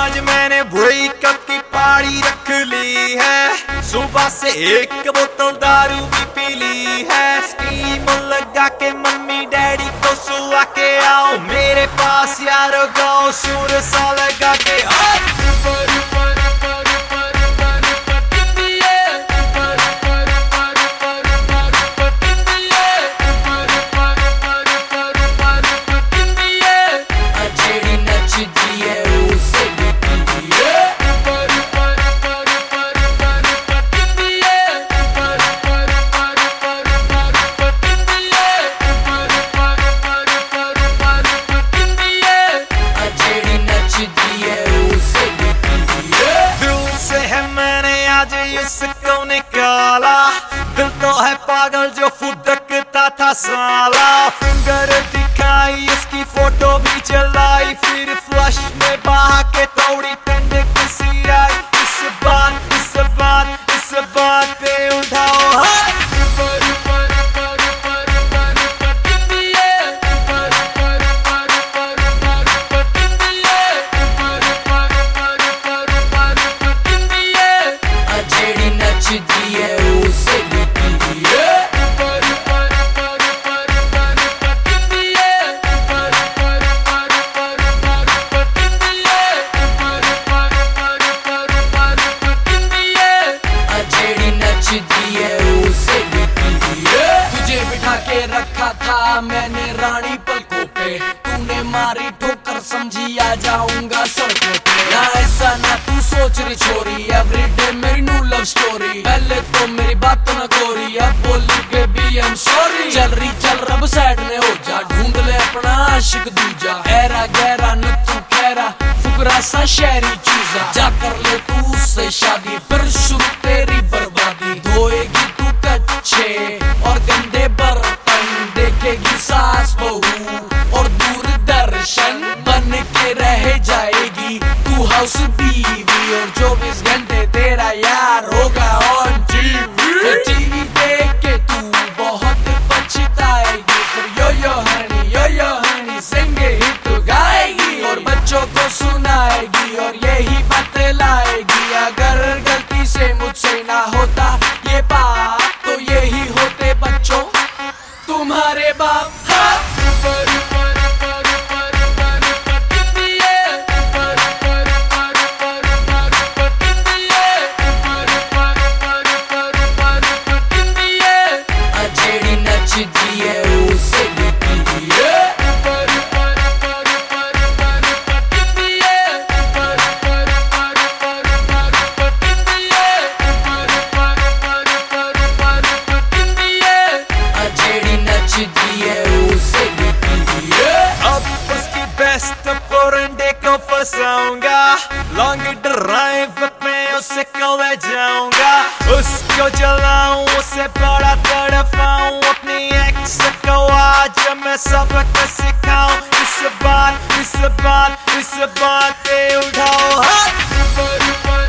आज मैंने ब्रेकअप की पाड़ी रख ली है। सुबह से एक बोतल दारू भी पी ली है। स्टीम लगा के मम्मी डैडी को सुला के आओ। मेरे पास यारो गाओ सुर सा पागल जो फुदकता था साला। फिंगर दिखाई इसकी फ़ोटो भी चलाई। फिर फ्लश में बहा के था मैंने रानी पलकों पे तूने मारी ठोकर, समझी आ जाऊँगा सड़कों पे। ना ऐसा, ना तू सोच रही छोरी एवरीडे मेरी न्यू लव स्टोरी पहले तो मेरी बात न गोरी अब बोली बेबी आई एम सॉरी चल रही, चल, रब साइड में हो जा। ढूंढ ले अपना आशिक दूजा। ऐरा गहरा न तू खैरा फुकरा सा शहरी चूजा। जा कर ले तू उससे शादी, फिर शुरू हाउस बीवी और चौबीस घंटे तेरा यार होगा ऑन टीवी टीवी देख के तू बहुत पछताएगी। फिर yo yo Honey yo yo Honey सिंगे ही तू गाएगी और बच्चों को सुनाएगी और यही बतलाएगी अगर गलती से मुझसे ना होता ये बात तो यही होते बच्चों। तुम्हारे बाप फंसाऊँगा लॉन्ग ड्राइव पे उसे को जाऊँगा। उसको जलाऊ, उसे बड़ा तड़पाऊं। अपनी एक्स को आज मैं सबक सिखाऊं। इस बात इस बात इस बात पे उठाओ हाथ